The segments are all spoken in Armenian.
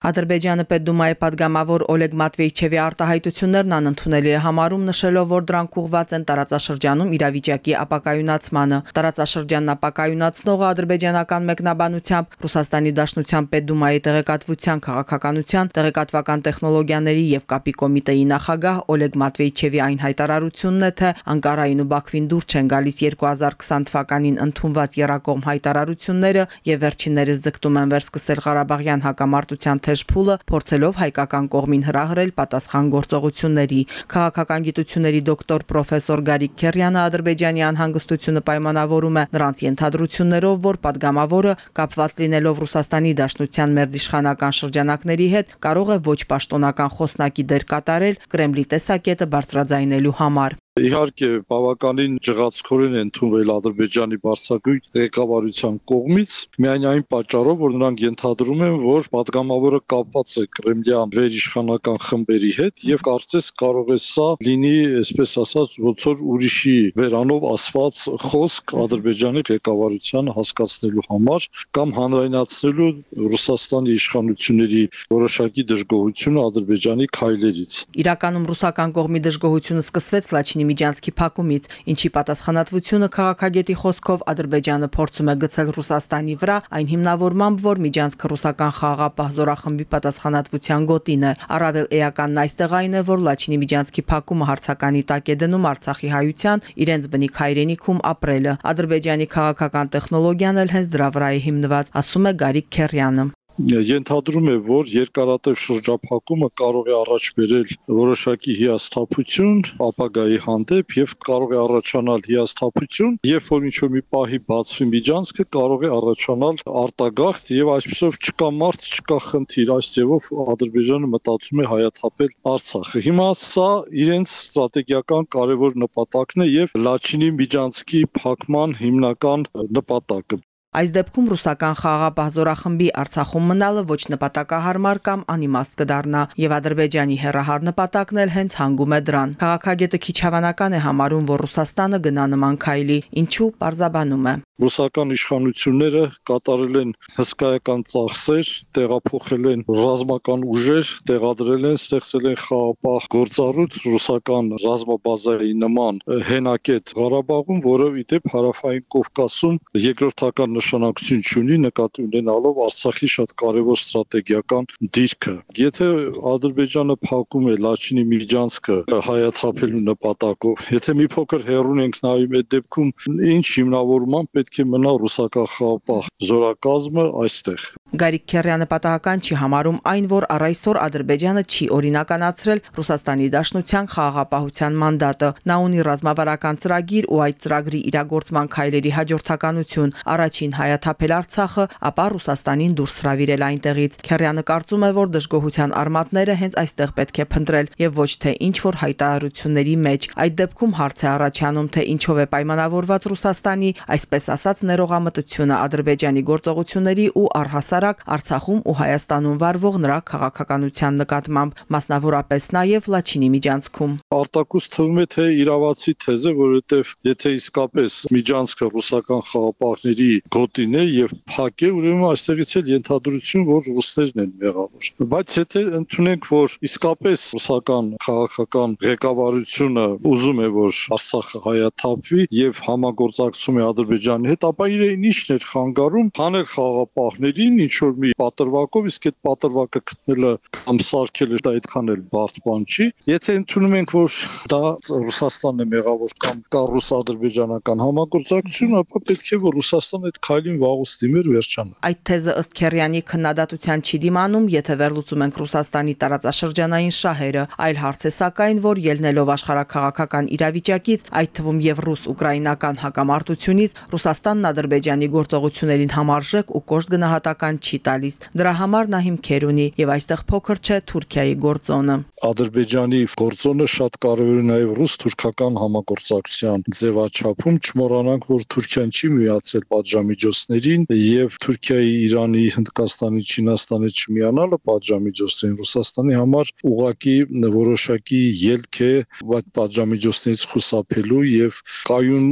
Ադրբեջանը Պետդումայի падգամավոր Օլեգ Մատվեյչևի արտահայտություններն անընդունելի է համարում, նշելով, որ դրանք ուղված են տարածաշրջանում իրավիճակի ապակայունացմանը։ Տարածաշրջանն ապակայունացնողը ադրբեջանական մեկնաբանությամբ Ռուսաստանի Դաշնության Պետդումայի տեղեկատվության քաղաքականության տեղեկատվական տեխնոլոգիաների եւ կապի կոմիտեի նախագահ Օլեգ Մատվեյչևի այն հայտարարությունն է, թե Անկարային ու Բաքվին դուր չեն գալիս 2020 թվականին ընդունված Երակոմ հայտարարությունները եւ վերջիններս ձգտում են վերսկսել Ղարաբաղյան հակամարտության Թեժփուլը, փորձելով հայկական կողմին հրահրել պատասխան գործողությունների։ Քաղաքական գիտությունների դոկտոր պրոֆեսոր Գարիկ Քերյանը ադրբեջանի անհանգստությունը պայմանավորում է նրանց ենթադրություններով, որ падգամավորը կապված լինելով Ռուսաստանի Դաշնության մերձիշխանական շրջանակների հետ կարող է ոչ պաշտոնական խոսնակի դեր կատարել Կրեմլի տեսակետը բարձրաձայնելու համար իհարկե բավականին ջղացքորեն ընդունվել Ադրբեջանի բարձրագույն ղեկավարության կողմից, միայն այն պատճառով, որ նրանք ենթադրում են, որ падգամավորը կապված է Կրեմլյան վերիշխանական խմբերի հետ եւ կարծես կարող է սա լինի, այսպես ասած, ոնց որ ուրիշի վերանով ասված խոսք Ադրբեջանի ղեկավարությանը հասկացնելու համար կամ հանրայնացնելու Ռուսաստանի իշխանությունների որոշակի դժգոհությունը Ադրբեջանի քայլերից։ Իրականում ռուսական կողմի դժգոհությունը սկսվեց Լաչինի միջանցքի փակումից, ինչի պատասխանատվությունը քաղաքագետի խոսքով Ադրբեջանը փորձում է գցել Ռուսաստանի վրա, այն հիմնավորմամբ, որ միջանցքը ռուսական խաղաղապահ զորախմբի պատասխանատվության գոտին է։ Առավել էականն այստեղ այն է, որ Լաչինի միջանցքի փակումը հարցականի տակ է դնում Արցախի հայության իրենց բնիկ հայրենիքում ապրելը։ Ադրբեջանի քաղաքական տեխնոլոգիան էլ հենց դրա վրա է հիմնված, ասում է Գարիկ Քերյանը ենթադրում է, որ երկարատև շրջափակումը կարող է առաջ բերել որոշակի հիասթափություն ապագայի հանդեպ եւ կարող է առաջանալ հիասթափություն, երբ որ ինչ-որ մի պահի բացվի միջանցքը, կարող է առաջանալ արտագաղթ եւ այսպեսով չկա մարդ, չկա խնդիր, այս ձևով Ադրբեջանը մտածում է հայաթափել Արցախը։ Հիմա սա իրենց ստրատեգիական կարևոր նպատակն է եւ Լաչինի միջանցքի փակման հիմնական նպատակը։ Այս դեպքում ռուսական խաղաղապահ զորախմբի Արցախում մնալը ոչ նպատակահարմար կամ անիմաստ կդառնա, եւ Ադրբեջանի հերահար նպատակն էլ հենց հանգում է դրան։ Քաղաքագետը քիչ հավանական է համարում, որ Ռուսաստանը գնա նման քայլի, ինչու պարզաբանում է ռուսական իշխանությունները կատարել են հսկայական ծախսեր, տեղափոխել են ռազմական ուժեր, տեղադրել են, ստեղծել են խաղապահ գործառույթ ռուսական ռազմաբազայի նման հենակետ Ղարաբաղում, որը իդեպ հարավային Կովկասում երկրորդական նշանակություն ունի նկատի ունենալով Արցախի շատ կարևոր ստրատեգիական դիրքը։ Եթե Ադրբեջանը փակում է Լաչինի միջանցքը հայաթափելու նպատակով, եթե մի փոքր հեռուն ենք նայում այդ դեպքում ինչ հիմնավորման պետք պետք է մնա ռուսական խաղապահ զորակազմը այստեղ։ Գարիկ Քերյանը պատահական չի համարում այն, որ առ այսօր Ադրբեջանը չի օրինականացրել Ռուսաստանի Դաշնության խաղաղապահության մանդատը։ Նա ունի ռազմավարական ծրագիր ու այդ ծրագրի իրագործման քայլերի հաջորդականություն։ Առաջին հայաթափել Արցախը, ապա Ռուսաստանին դուրս հravirել այնտեղից։ Քերյանը կարծում է, որ դժգոհության արմատները հենց այստեղ պետք է փնտրել եւ ոչ թե ինչ որ հայտարարությունների մեջ։ Այդ դեպքում հարց է առաջանում, թե ինչով է պայմանավորված Ռուսաստանի, այսպես ասած, ներողամտությունը Ադրբեջանի գործողությունների ու առհասարակ Արցախում ու Հայաստանում վարվող նրա քաղաքականության նկատմամբ, մասնավորապես նաև Լաչինի միջանցքում։ Արտակուս թվում է թե իրավացի թեզը, որովհետև եթե իսկապես միջանցքը ռուսական խաղապահների գոտին է եւ փակ է, ուրեմն այստեղից էլ ենթադրություն, որ ռուսներն են մեղավոր։ Բայց եթե ընդունենք, որ իսկապես ռուսական քաղաքական ղեկավարությունը ուզում է, որ Արցախը հայաթափվի եւ համագործակցում է Ադրբեջանի հետ, ապա իրեն ի՞նչն էր խանգարում հանել խաղապահներին ինչ որ մի պատրվակով, իսկ այդ պատրվակը գտնելը կամ սարքելը դա այդքան էլ բարդ բան չի։ Եթե ընդունում ենք, որ դա Ռուսաստանն է մեղավոր կամ կա ռուս-ադրբեջանական համագործակցություն, ապա պետք է որ Ռուսաստանը այդ քայլին վաղուց դիմեր վերջանա։ Այդ թեզը ըստ Քերյանի քննադատության չի դիմանում, եթե վերլուծում ենք Ռուսաստանի տարածաշրջանային շահերը, այլ հարց է սակայն, որ ելնելով աշխարհակաղակական իրավիճակից, այդ թվում եւ ռուս-ուկրաինական հակամարտությունից, Ռուսաստանն Ադրբեջանի գործողություններին համարժեք ու կոշտ գնահատական չի տալիս։ Դրա համար նա հիմքեր ունի եւ այստեղ փոքր չէ Թուրքիայի գործոնը։ Ադրբեջանի գործոնը շատ կարևոր է նաեւ ռուս-թուրքական համագործակցության ձևաչափում։ Չմոռանանք, որ Թուրքիան չի միացել պատժամի պատժամիջոցներին եւ Թուրքիայի, Իրանի, Հնդկաստանի, Չինաստանի չմիանալը պատժամիջոցներին Ռուսաստանի համար ուղակի որոշակի ելք է այդ պատժամիջոցներից խուսափելու եւ կայուն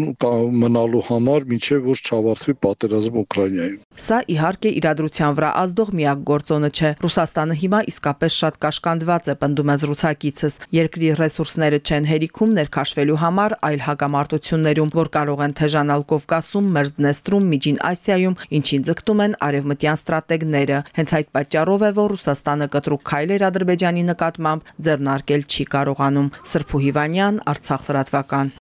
մնալու համար, ինչեւ որ չավարտվի պատերազմը Ուկրաինայում։ Սա իհարկե իրադրության վրա ազդող միակ գործոնը չէ։ Ռուսաստանը հիմա իսկապես շատ կաշկանդված է, պնդում է զրուցակիցս։ Երկրի ռեսուրսները չեն հերիքում ներքաշվելու համար, այլ հակամարտություններում, որ կարող են թեժանալ Կովկասում, Մերձդնեստրում, Միջին Ասիայում, ինչին ձգտում են արևմտյան ստրատեգները։ Հենց այդ պատճառով է, որ Ռուսաստանը կտրուկ քայլեր Ադրբեջանի նկատմամբ ձեռնարկել չի կարողանում։ Սրփու Հիվանյան, Արցախ լրատվական։